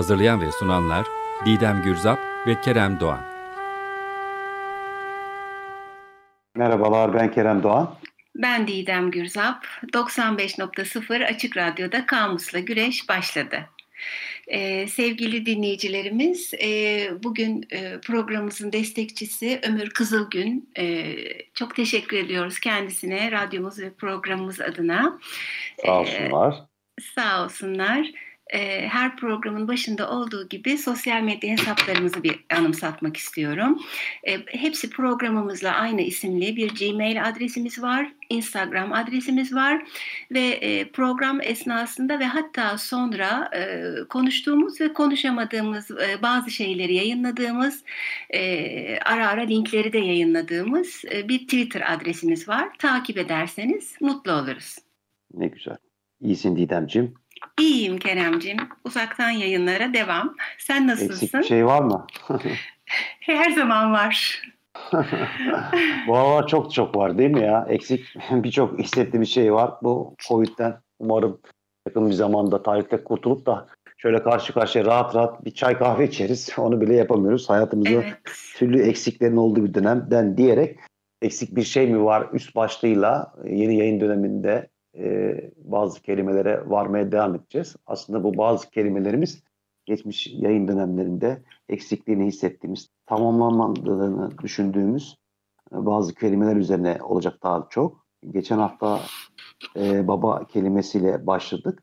Hazırlayan ve sunanlar Didem Gürzap ve Kerem Doğan. Merhabalar ben Kerem Doğan. Ben Didem Gürzap. 95.0 Açık Radyo'da Kamus'la Güreş başladı. Ee, sevgili dinleyicilerimiz, e, bugün e, programımızın destekçisi Ömür Kızılgün. E, çok teşekkür ediyoruz kendisine, radyomuz ve programımız adına. Sağ olsunlar. E, sağ olsunlar e, her programın başında olduğu gibi sosyal medya hesaplarımızı bir anımsatmak istiyorum. E, hepsi programımızla aynı isimli bir Gmail adresimiz var, Instagram adresimiz var ve e, program esnasında ve hatta sonra e, konuştuğumuz ve konuşamadığımız e, bazı şeyleri yayınladığımız, e, ara ara linkleri de yayınladığımız e, bir Twitter adresimiz var. Takip ederseniz mutlu oluruz. Ne güzel. İyisin Didemciğim. İyiyim Keremcim. Uzaktan yayınlara devam. Sen nasılsın? Eksik bir şey var mı? Her zaman var. Bu aralar çok çok var değil mi ya? Eksik birçok hissettiğim şey var. Bu Covid'den umarım yakın bir zamanda tarihte kurtulup da şöyle karşı karşıya rahat rahat bir çay kahve içeriz. Onu bile yapamıyoruz. Hayatımızda evet. türlü eksiklerin olduğu bir dönemden diyerek eksik bir şey mi var üst başlığıyla yeni yayın döneminde e, bazı kelimelere varmaya devam edeceğiz. Aslında bu bazı kelimelerimiz geçmiş yayın dönemlerinde eksikliğini hissettiğimiz, tamamlanmadığını düşündüğümüz e, bazı kelimeler üzerine olacak daha çok. Geçen hafta e, baba kelimesiyle başladık.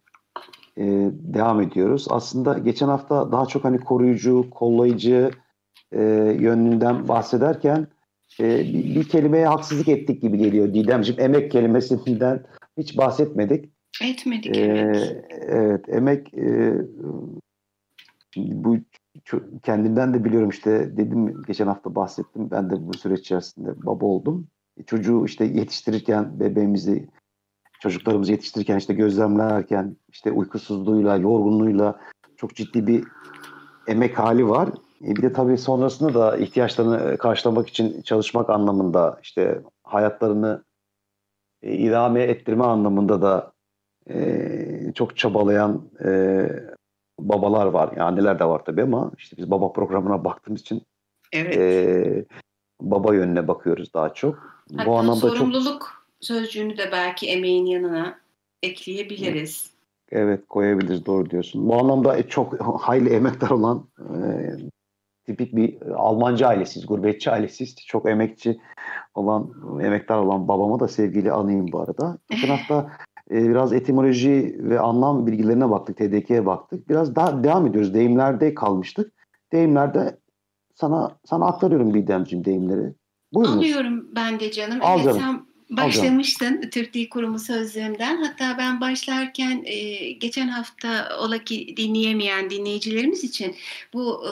E, devam ediyoruz. Aslında geçen hafta daha çok hani koruyucu, kollayıcı e, yönünden bahsederken e, bir, bir kelimeye haksızlık ettik gibi geliyor Didemciğim. Emek kelimesinden hiç bahsetmedik. Etmedik. Ee, evet. Emek e, bu kendimden de biliyorum işte dedim geçen hafta bahsettim. Ben de bu süreç içerisinde baba oldum. E, çocuğu işte yetiştirirken bebeğimizi çocuklarımızı yetiştirirken işte gözlemlerken işte uykusuzluğuyla, yorgunluğuyla çok ciddi bir emek hali var. E bir de tabii sonrasında da ihtiyaçlarını karşılamak için çalışmak anlamında işte hayatlarını e, idame ettirme anlamında da e, çok çabalayan e, babalar var. Yani anneler de var tabii ama işte biz baba programına baktığımız için evet. e, baba yönüne bakıyoruz daha çok. Hatta Bu anlamda sorumluluk çok... sözcüğünü de belki emeğin yanına ekleyebiliriz. Evet koyabiliriz doğru diyorsun. Bu anlamda çok hayli emektar olan e, tipik bir Almancı ailesiyiz, gurbetçi ailesiyiz. Çok emekçi olan, emektar olan babama da sevgili anayım bu arada. Geçen hafta e, biraz etimoloji ve anlam bilgilerine baktık, TDK'ye baktık. Biraz daha devam ediyoruz. Deyimlerde kalmıştık. Deyimlerde sana sana aktarıyorum Bidemciğim deyimleri. Buyurunuz. Alıyorum ben de canım. Al evet, canım. Sen başlamıştın Türk Dil Kurumu sözlüğünden. Hatta ben başlarken e, geçen hafta ola ki dinleyemeyen dinleyicilerimiz için bu e,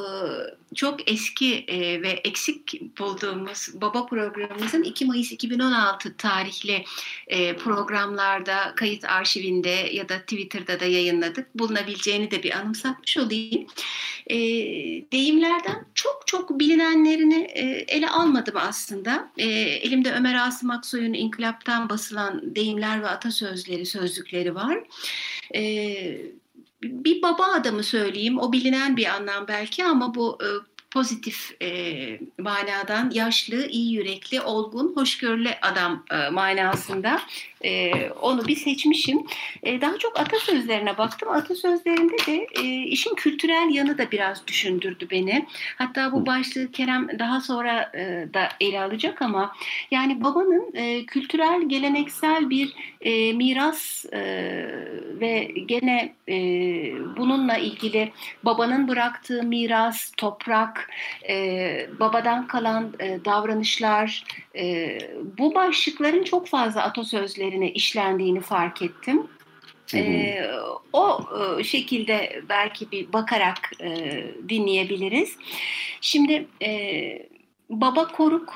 çok eski e, ve eksik bulduğumuz baba programımızın 2 Mayıs 2016 tarihli e, programlarda kayıt arşivinde ya da Twitter'da da yayınladık. Bulunabileceğini de bir anımsatmış olayım. E, deyimlerden çok çok bilinenlerini e, ele almadım aslında. E, elimde Ömer Asım Aksoy'un İnkılap'tan basılan deyimler ve atasözleri, sözlükleri var. Evet bir baba adamı söyleyeyim. O bilinen bir anlam belki ama bu e, pozitif e, manadan yaşlı, iyi yürekli, olgun, hoşgörülü adam e, manasında e, onu bir seçmişim. E, daha çok atasözlerine baktım. Atasözlerinde de e, işin kültürel yanı da biraz düşündürdü beni. Hatta bu başlığı Kerem daha sonra e, da ele alacak ama yani babanın e, kültürel, geleneksel bir e, miras e, ve gene e, bununla ilgili babanın bıraktığı miras, toprak, e, babadan kalan e, davranışlar, e, bu başlıkların çok fazla atasözlerine işlendiğini fark ettim. E, o e, şekilde belki bir bakarak e, dinleyebiliriz. Şimdi e, baba koruk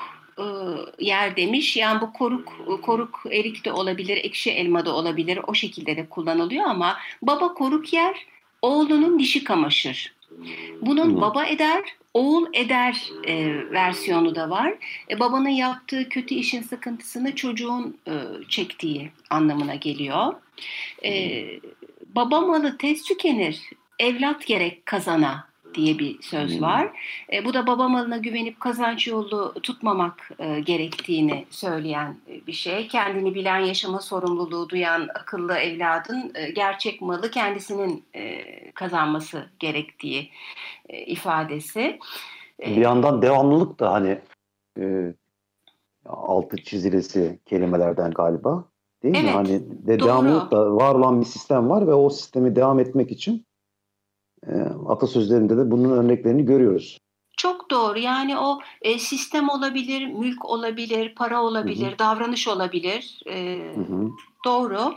yer demiş. Yani bu koruk koruk erik de olabilir, ekşi elma da olabilir. O şekilde de kullanılıyor ama baba koruk yer oğlunun dişi kamaşır. Bunun hmm. baba eder, oğul eder e, versiyonu da var. E, babanın yaptığı kötü işin sıkıntısını çocuğun e, çektiği anlamına geliyor. E, baba malı tez tükenir, evlat gerek kazana diye bir söz hmm. var. E, bu da baba malına güvenip kazanç yolu tutmamak e, gerektiğini söyleyen e, bir şey. Kendini bilen yaşama sorumluluğu duyan akıllı evladın e, gerçek malı kendisinin e, kazanması gerektiği e, ifadesi. E, bir yandan devamlılık da hani e, altı çizilesi kelimelerden galiba. Değil evet, mi? Hani de devamlılık da var olan bir sistem var ve o sistemi devam etmek için e, atasözlerinde de bunun örneklerini görüyoruz. Çok doğru. Yani o e, sistem olabilir, mülk olabilir, para olabilir, hı hı. davranış olabilir. E, hı hı. Doğru.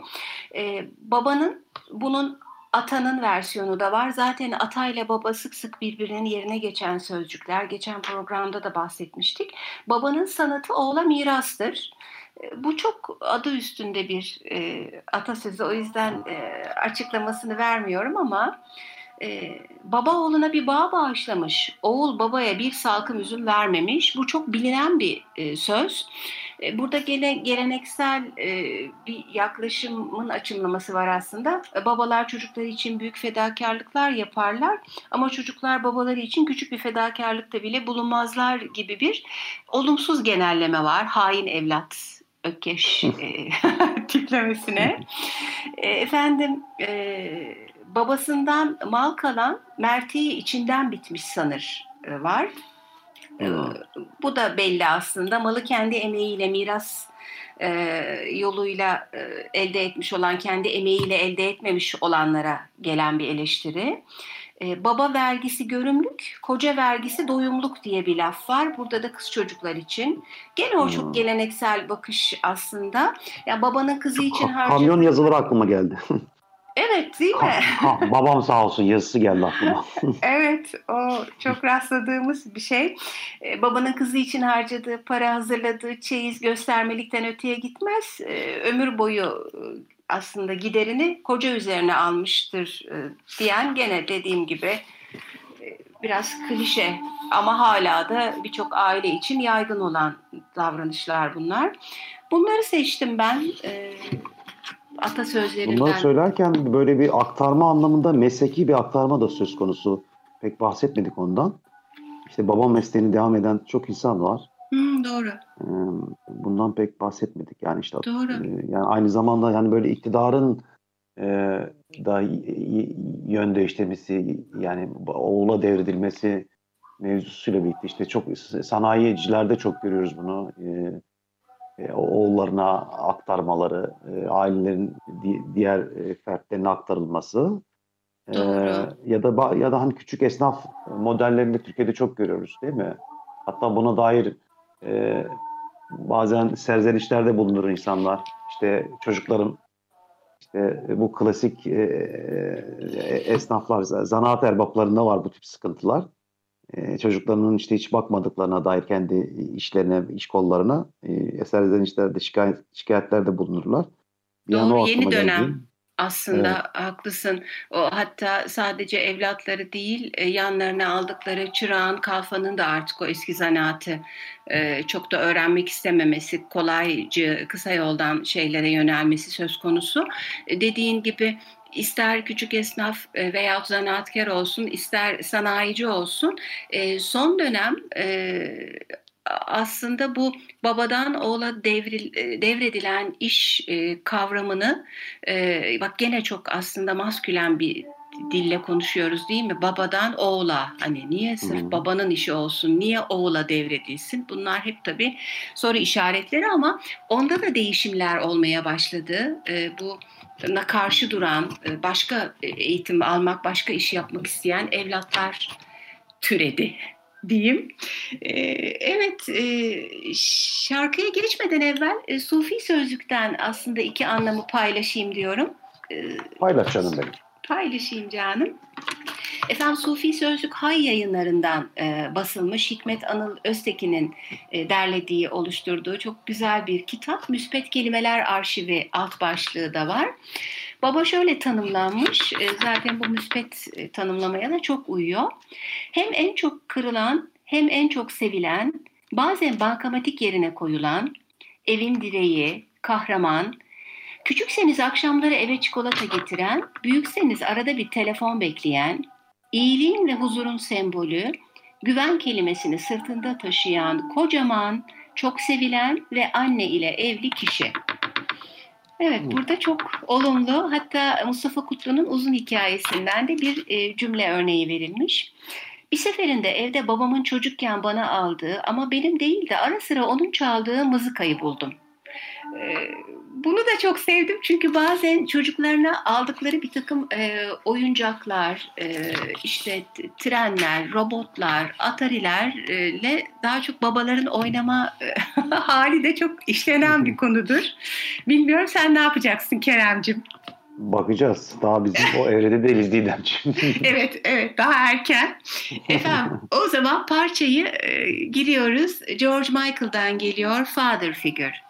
E, babanın bunun atanın versiyonu da var. Zaten ata ile baba sık sık birbirinin yerine geçen sözcükler. Geçen programda da bahsetmiştik. Babanın sanatı oğla mirastır. Bu çok adı üstünde bir e, atasözü. O yüzden e, açıklamasını vermiyorum ama e, baba oğluna bir bağ bağışlamış. Oğul babaya bir salkım üzüm vermemiş. Bu çok bilinen bir e, söz. E, burada gele, geleneksel e, bir yaklaşımın açımlaması var aslında. E, babalar çocukları için büyük fedakarlıklar yaparlar ama çocuklar babaları için küçük bir fedakarlıkta bile bulunmazlar gibi bir olumsuz genelleme var. Hain evlat Ökkeş e, tiplemesine. E, efendim e, babasından mal kalan merteği içinden bitmiş sanır e, var. Hmm. Bu da belli aslında. Malı kendi emeğiyle miras e, yoluyla e, elde etmiş olan, kendi emeğiyle elde etmemiş olanlara gelen bir eleştiri. E, baba vergisi görümlük, koca vergisi doyumluk diye bir laf var. Burada da kız çocuklar için. Gene o hmm. çok geleneksel bakış aslında. Ya yani babanın kızı için harcadığı... Kamyon yazıları aklıma geldi. Evet değil mi? Ha, ha, babam sağ olsun yazısı geldi aklıma. evet o çok rastladığımız bir şey. Ee, babanın kızı için harcadığı para hazırladığı çeyiz göstermelikten öteye gitmez. Ee, ömür boyu e, aslında giderini koca üzerine almıştır e, diyen gene dediğim gibi e, biraz klişe ama hala da birçok aile için yaygın olan davranışlar bunlar. Bunları seçtim ben. E, atasözlerinden. Bunları söylerken böyle bir aktarma anlamında mesleki bir aktarma da söz konusu. Pek bahsetmedik ondan. İşte babam mesleğini devam eden çok insan var. Hmm, doğru. Bundan pek bahsetmedik. Yani işte doğru. yani aynı zamanda yani böyle iktidarın e, da yön değiştirmesi yani oğula devredilmesi mevzusuyla birlikte işte çok sanayicilerde çok görüyoruz bunu. E, e, oğullarına aktarmaları, e, ailelerin di- diğer e, fertlerine aktarılması e, ya da ya da hani küçük esnaf modellerini Türkiye'de çok görüyoruz değil mi? Hatta buna dair e, bazen serzenişlerde bulunur insanlar. İşte çocukların işte bu klasik e, e, esnaflar, zanaat erbaplarında var bu tip sıkıntılar e, çocuklarının işte hiç bakmadıklarına dair kendi işlerine, iş kollarına e, eser işlerde şikayet, şikayetlerde bulunurlar. Bir Doğru, yeni dönem. Geldi. Aslında evet. haklısın. O hatta sadece evlatları değil, e, yanlarına aldıkları çırağın, kalfanın da artık o eski zanaatı e, çok da öğrenmek istememesi, kolaycı, kısa yoldan şeylere yönelmesi söz konusu. E, dediğin gibi ister küçük esnaf e, veya zanaatkar olsun, ister sanayici olsun e, son dönem e, aslında bu babadan oğula devril, devredilen iş kavramını bak gene çok aslında maskülen bir dille konuşuyoruz değil mi? Babadan oğula. Hani niye sırf hmm. babanın işi olsun? Niye oğula devredilsin? Bunlar hep tabii soru işaretleri ama onda da değişimler olmaya başladı. bu na karşı duran, e, başka e, eğitim almak, başka iş yapmak isteyen evlatlar türedi diyeyim. E, evet, şarkıya geçmeden evvel Sufi Sözlük'ten aslında iki anlamı paylaşayım diyorum. E, Paylaş canım benim. Paylaşayım canım. Efendim Sufi Sözlük Hay yayınlarından e, basılmış Hikmet Anıl Öztekin'in e, derlediği, oluşturduğu çok güzel bir kitap. Müspet Kelimeler Arşivi alt başlığı da var. Baba şöyle tanımlanmış, e, zaten bu müspet e, tanımlamaya da çok uyuyor. Hem en çok kırılan hem en çok sevilen, bazen bankamatik yerine koyulan, evin direği, kahraman, küçükseniz akşamları eve çikolata getiren, büyükseniz arada bir telefon bekleyen, iyiliğin ve huzurun sembolü, güven kelimesini sırtında taşıyan kocaman, çok sevilen ve anne ile evli kişi. Evet burada çok olumlu hatta Mustafa Kutlu'nun uzun hikayesinden de bir e, cümle örneği verilmiş. Bir seferinde evde babamın çocukken bana aldığı ama benim değil de ara sıra onun çaldığı mızıkayı buldum. Ee, bunu da çok sevdim çünkü bazen çocuklarına aldıkları bir takım e, oyuncaklar, e, işte trenler, robotlar, atarilerle daha çok babaların oynama e, hali de çok işlenen bir konudur. Bilmiyorum sen ne yapacaksın Keremcim? Bakacağız. Daha bizim o evrede değiliz Didemciğim. evet, evet. Daha erken. Efendim o zaman parçayı e, giriyoruz. George Michael'dan geliyor Father Figure.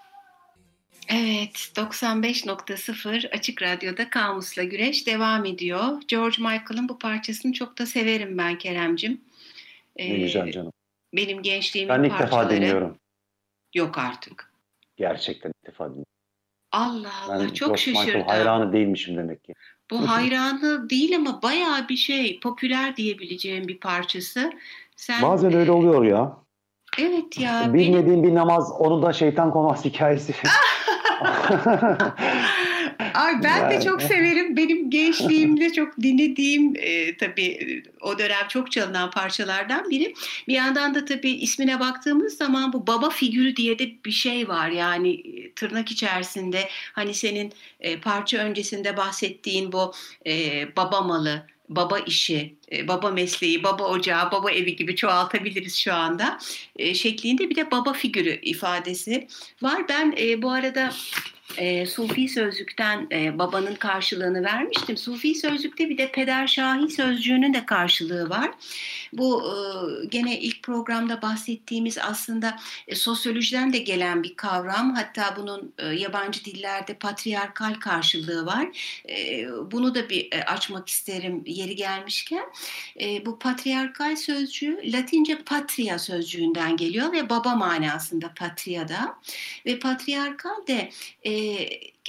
Evet, 95.0 Açık Radyo'da Kamus'la Güreş devam ediyor. George Michael'ın bu parçasını çok da severim ben Kerem'cim. Ee, ne güzel canım. Benim gençliğimin Ben ilk defa dinliyorum. Yok artık. Gerçekten ilk defa dinliyorum. Allah Allah ben çok şaşırdım. Michael hayranı değilmişim demek ki. Bu hayranı değil ama bayağı bir şey popüler diyebileceğim bir parçası. Sen... Bazen öyle oluyor ya. Evet ya. Bilmediğim benim... bir namaz onu da şeytan konmaz hikayesi. Ay ben yani. de çok severim. Benim gençliğimde çok dinlediğim e, tabii o dönem çok çalınan parçalardan biri. Bir yandan da tabii ismine baktığımız zaman bu baba figürü diye de bir şey var. Yani e, tırnak içerisinde hani senin e, parça öncesinde bahsettiğin bu e, baba malı baba işi, e, baba mesleği, baba ocağı, baba evi gibi çoğaltabiliriz şu anda e, şeklinde bir de baba figürü ifadesi var. Ben e, bu arada e, Sufi sözlükten babanın karşılığını vermiştim. Sufi sözlükte bir de peder şahi sözcüğünün de karşılığı var. Bu e, gene ilk programda bahsettiğimiz aslında e, sosyolojiden de gelen bir kavram. Hatta bunun e, yabancı dillerde patriarkal karşılığı var. Bunu da bir açmak isterim yeri gelmişken. Bu patriarkal sözcüğü Latince patria sözcüğünden geliyor ve baba manasında patriada. Ve patriarkal de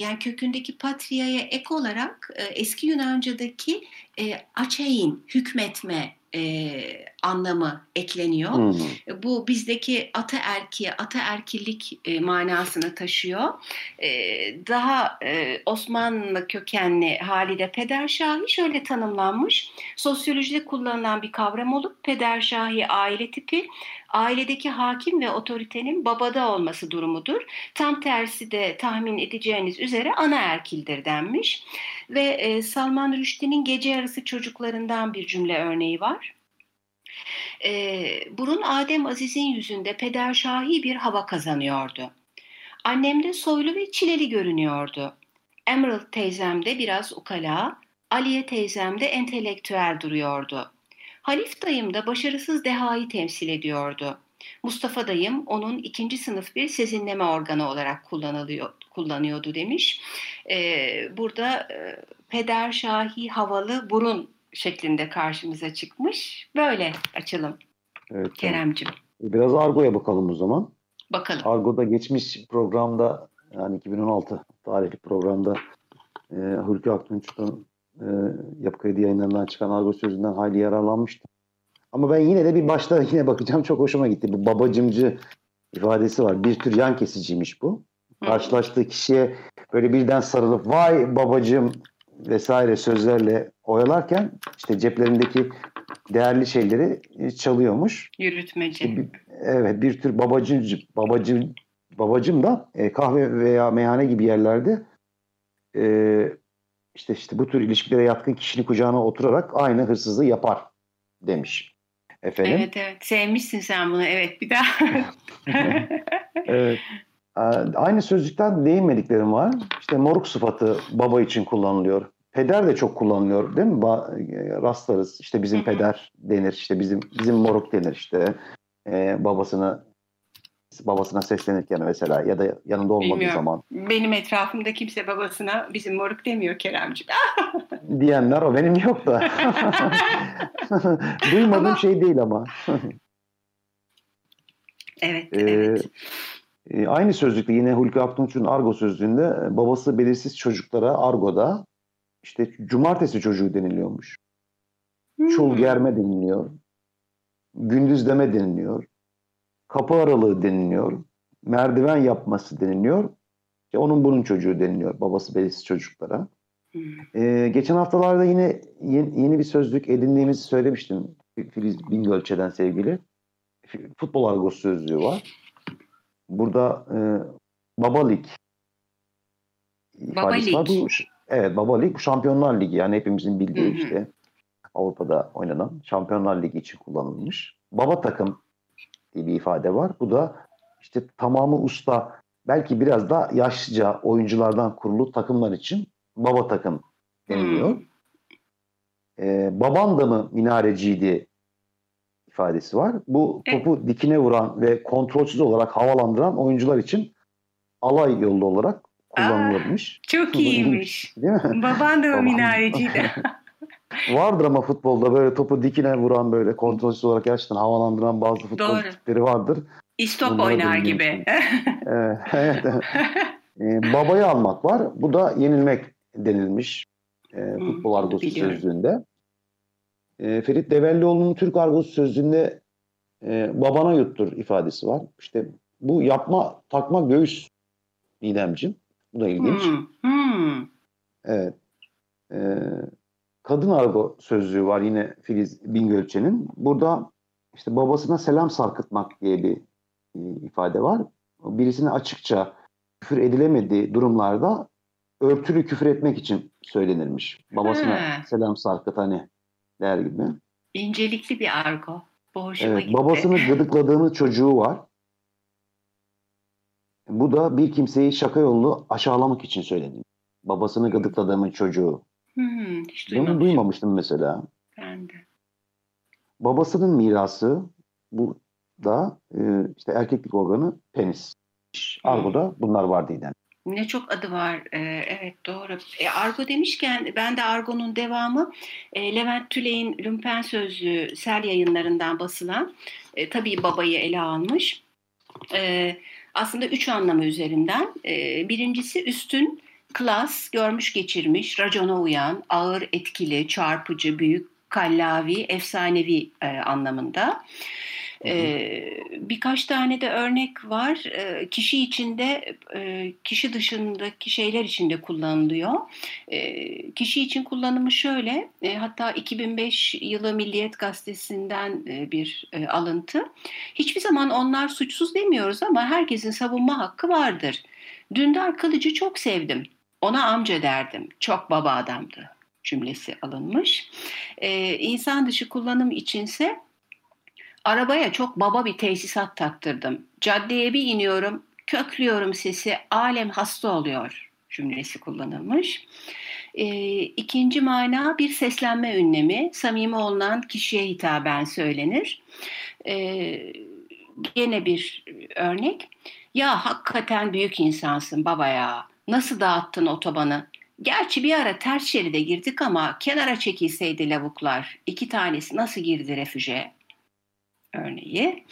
yani kökündeki patriaya ek olarak eski Yunanca'daki e, hükmetme e, anlamı ekleniyor. Hmm. Bu bizdeki ataerki, ataerkillik e, manasını taşıyor. E, daha e, Osmanlı kökenli Halide Pederşahi şöyle tanımlanmış. Sosyolojide kullanılan bir kavram olup Pederşahi aile tipi ailedeki hakim ve otoritenin babada olması durumudur. Tam tersi de tahmin edeceğiniz üzere ana erkildir denmiş. Ve e, Salman Rushdie'nin gece yarısı çocuklarından bir cümle örneği var. E, burun Adem Aziz'in yüzünde pederşahi bir hava kazanıyordu. Annemde soylu ve çileli görünüyordu. Emerald teyzemde biraz ukala, Aliye teyzemde entelektüel duruyordu. Halif dayım da başarısız dehayı temsil ediyordu. Mustafa dayım onun ikinci sınıf bir sezinleme organı olarak kullanılıyor, kullanıyordu demiş. Ee, burada e, peder şahi havalı burun şeklinde karşımıza çıkmış. Böyle açalım evet, Keremcim. E, biraz Argo'ya bakalım o zaman. Bakalım. Argo'da geçmiş programda yani 2016 tarihli programda e, Hülkü Aktunç'un e, Yapı Kredi yayınlarından çıkan Argo sözünden hayli yararlanmıştım. Ama ben yine de bir başta yine bakacağım çok hoşuma gitti. Bu babacımcı ifadesi var. Bir tür yan kesiciymiş bu. Karşılaştığı kişiye böyle birden sarılıp vay babacım vesaire sözlerle oyalarken işte ceplerindeki değerli şeyleri çalıyormuş. Yürütmeci. Evet bir tür babacım babacım babacım da e, kahve veya meyhane gibi yerlerde e, işte işte bu tür ilişkilere yatkın kişinin kucağına oturarak aynı hırsızlığı yapar demiş. Efendim? Evet evet sevmişsin sen bunu evet bir daha. evet. aynı sözcükten değinmediklerim var. İşte moruk sıfatı baba için kullanılıyor. Peder de çok kullanılıyor değil mi? Ba rastlarız. İşte bizim peder denir. İşte bizim bizim moruk denir işte. Ee, babasını babasına seslenirken mesela ya da yanında olmadığı Bilmiyorum. zaman. Benim etrafımda kimse babasına bizim moruk demiyor Keremciğim. Diyenler o benim yok da. Duymadığım ama... şey değil ama. evet, ee, evet. E, aynı sözlükte yine Hulki Aktunç'un Argo sözlüğünde e, babası belirsiz çocuklara Argo'da işte cumartesi çocuğu deniliyormuş. Hmm. Çul germe deniliyor. Gündüz deme deniliyor kapı aralığı deniliyor. Merdiven yapması deniliyor. İşte onun bunun çocuğu deniliyor babası belirsiz çocuklara. Hmm. Ee, geçen haftalarda yine yeni, yeni bir sözlük edindiğimizi söylemiştim. Filiz Bingölçe'den sevgili. Futbol argosu sözlüğü var. Burada e, Baba Lig Baba Lig. Var. Bu, evet Baba Lig Şampiyonlar Ligi yani hepimizin bildiği hı işte Avrupa'da oynanan Şampiyonlar Ligi için kullanılmış. Baba takım diye bir ifade var. Bu da işte tamamı usta belki biraz da yaşlıca oyunculardan kurulu takımlar için baba takım deniliyor. Hmm. Ee, baban da mı minareciydi ifadesi var. Bu topu evet. dikine vuran ve kontrolsüz olarak havalandıran oyuncular için alay yolu olarak kullanılırmış. Aa, çok iyiymiş. Değil mi? Baban da mı minareciydi. Vardır ama futbolda böyle topu dikine vuran böyle kontrolsüz olarak gerçekten havalandıran bazı futbol tipleri vardır. İstop oynar gibi. evet, evet. Ee, babayı almak var. Bu da yenilmek denilmiş e, futbol argosu sözlüğünde. E, Ferit Devellioğlu'nun Türk argosu sözlüğünde e, babana yuttur ifadesi var. İşte bu yapma, takma göğüs Nidemciğim. Bu da ilginç. Hmm. Hmm. Evet. E, kadın argo sözlüğü var yine Filiz Bingölçe'nin. Burada işte babasına selam sarkıtmak diye bir e, ifade var. Birisine açıkça küfür edilemediği durumlarda örtülü küfür etmek için söylenirmiş. Babasına He. selam sarkıt hani der gibi. İncelikli bir argo. Bu hoşuma evet, gitti. Babasını gıdıkladığını çocuğu var. Bu da bir kimseyi şaka yollu aşağılamak için söylenir. Babasını gıdıkladığımın çocuğu Hmm, hiç Bunu duymamıştım mesela. Ben de. Babasının mirası bu da e, işte erkeklik organı penis. Argo'da bunlar var Didem. Ne çok adı var. Ee, evet doğru. E, Argo demişken ben de Argo'nun devamı e, Levent Tüley'in Lümpen Sözlüğü Sel yayınlarından basılan e, tabii babayı ele almış. Aslında üç anlamı üzerinden. Birincisi üstün klas, görmüş geçirmiş, racona uyan, ağır, etkili, çarpıcı, büyük, kallavi, efsanevi anlamında. Ee, birkaç tane de örnek var. Ee, kişi içinde, e, kişi dışındaki şeyler içinde kullanılıyor. Ee, kişi için kullanımı şöyle, e, hatta 2005 yılı Milliyet Gazetesi'nden e, bir e, alıntı. Hiçbir zaman onlar suçsuz demiyoruz ama herkesin savunma hakkı vardır. Dündar Kılıcı çok sevdim. Ona amca derdim. Çok baba adamdı cümlesi alınmış. Ee, insan dışı kullanım içinse arabaya çok baba bir tesisat taktırdım. Caddeye bir iniyorum, köklüyorum sesi, alem hasta oluyor cümlesi kullanılmış. E, ikinci mana bir seslenme ünlemi, samimi olunan kişiye hitaben söylenir. E, gene bir örnek, ya hakikaten büyük insansın baba ya, Nasıl dağıttın otobanı? Gerçi bir ara ters şeride girdik ama kenara çekilseydi lavuklar. İki tanesi nasıl girdi refüje? Örneği.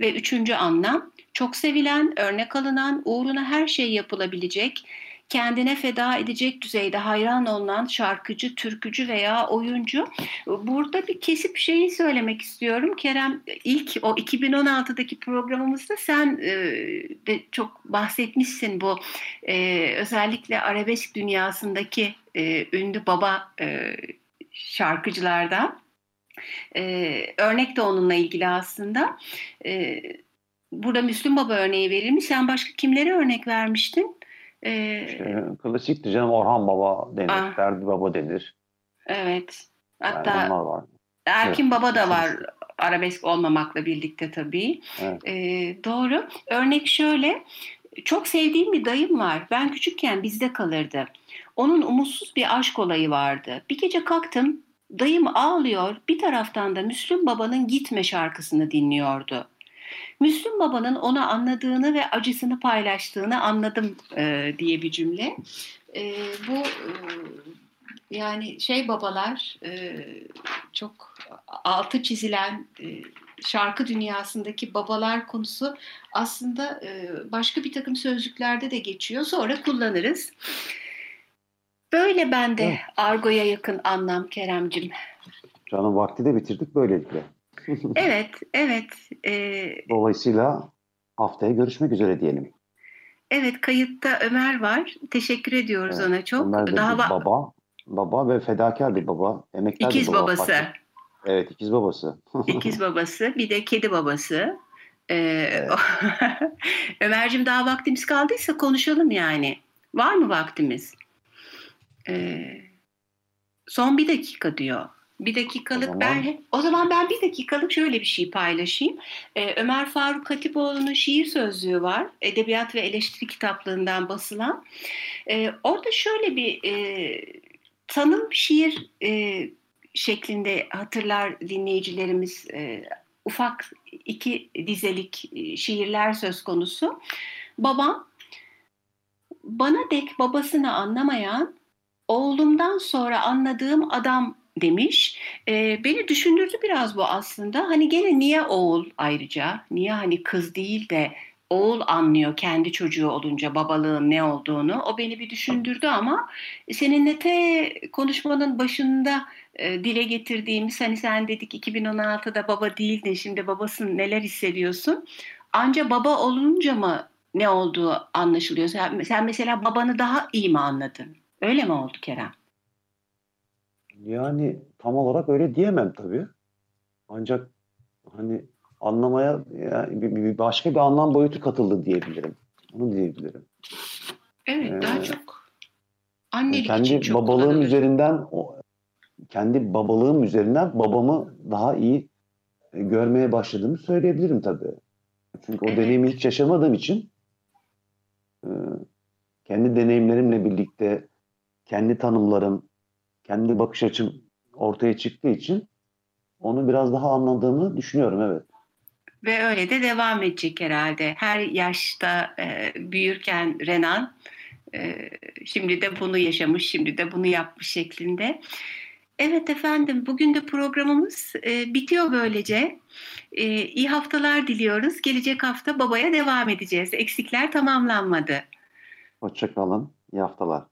Ve üçüncü anlam çok sevilen, örnek alınan, uğruna her şey yapılabilecek, kendine feda edecek düzeyde hayran olunan şarkıcı, türkücü veya oyuncu. Burada bir kesip şeyi söylemek istiyorum. Kerem ilk o 2016'daki programımızda sen e, de çok bahsetmişsin bu e, özellikle arabesk dünyasındaki e, ünlü baba e, şarkıcılardan. E, örnek de onunla ilgili aslında. E, burada Müslüm Baba örneği verir mi? Sen başka kimlere örnek vermiştin? Ee, işte, klasikti canım Orhan Baba denir, ah, Ferdi Baba denir. Evet. Hatta yani var. Erkin evet. Baba da var arabesk olmamakla birlikte tabii. Evet. Ee, doğru. Örnek şöyle. çok sevdiğim bir dayım var. Ben küçükken bizde kalırdı. Onun umutsuz bir aşk olayı vardı. Bir gece kalktım, dayım ağlıyor, bir taraftan da Müslüm Baba'nın Gitme şarkısını dinliyordu. Müslüm Baba'nın ona anladığını ve acısını paylaştığını anladım e, diye bir cümle. E, bu e, yani şey babalar e, çok altı çizilen e, şarkı dünyasındaki babalar konusu aslında e, başka bir takım sözcüklerde de geçiyor. Sonra kullanırız. Böyle bende evet. argoya yakın anlam Keremcim. Canım vakti de bitirdik böylelikle. evet, evet. E, Dolayısıyla haftaya görüşmek üzere diyelim. Evet, kayıtta Ömer var. Teşekkür ediyoruz evet, ona çok. Ömer de Daha bir baba, baba ve fedakar bir baba. Emektar ikiz bir baba. babası. Farklı. Evet, ikiz babası. ikiz babası, bir de kedi babası. Ee, evet. Ömer'cim daha vaktimiz kaldıysa konuşalım yani. Var mı vaktimiz? Ee, son bir dakika diyor. Bir dakikalık o zaman... ben o zaman ben bir dakikalık şöyle bir şey paylaşayım. Ee, Ömer Faruk Hatipoğlu'nun şiir sözlüğü var. Edebiyat ve eleştiri kitaplığından basılan. Ee, orada şöyle bir e, tanım şiir e, şeklinde hatırlar dinleyicilerimiz e, ufak iki dizelik e, şiirler söz konusu. Babam bana dek babasını anlamayan oğlumdan sonra anladığım adam demiş. E, beni düşündürdü biraz bu aslında. Hani gene niye oğul ayrıca? Niye hani kız değil de oğul anlıyor kendi çocuğu olunca babalığın ne olduğunu. O beni bir düşündürdü ama seninle te konuşmanın başında e, dile getirdiğimiz hani sen dedik 2016'da baba değildin şimdi babasın neler hissediyorsun? Anca baba olunca mı ne olduğu anlaşılıyor? Sen, sen mesela babanı daha iyi mi anladın? Öyle mi oldu Kerem? Yani tam olarak öyle diyemem tabii. Ancak hani anlamaya yani bir, başka bir anlam boyutu katıldı diyebilirim. Onu diyebilirim. Evet ee, daha çok annelik kendi için çok babalığım kullanılır. üzerinden o, kendi babalığım üzerinden babamı daha iyi e, görmeye başladığımı söyleyebilirim tabii. Çünkü o evet. deneyimi hiç yaşamadığım için e, kendi deneyimlerimle birlikte kendi tanımlarım, kendi bakış açım ortaya çıktığı için onu biraz daha anladığımı düşünüyorum evet. Ve öyle de devam edecek herhalde. Her yaşta e, büyürken Renan e, şimdi de bunu yaşamış, şimdi de bunu yapmış şeklinde. Evet efendim bugün de programımız e, bitiyor böylece. E, iyi haftalar diliyoruz. Gelecek hafta babaya devam edeceğiz. Eksikler tamamlanmadı. Hoşçakalın. İyi haftalar.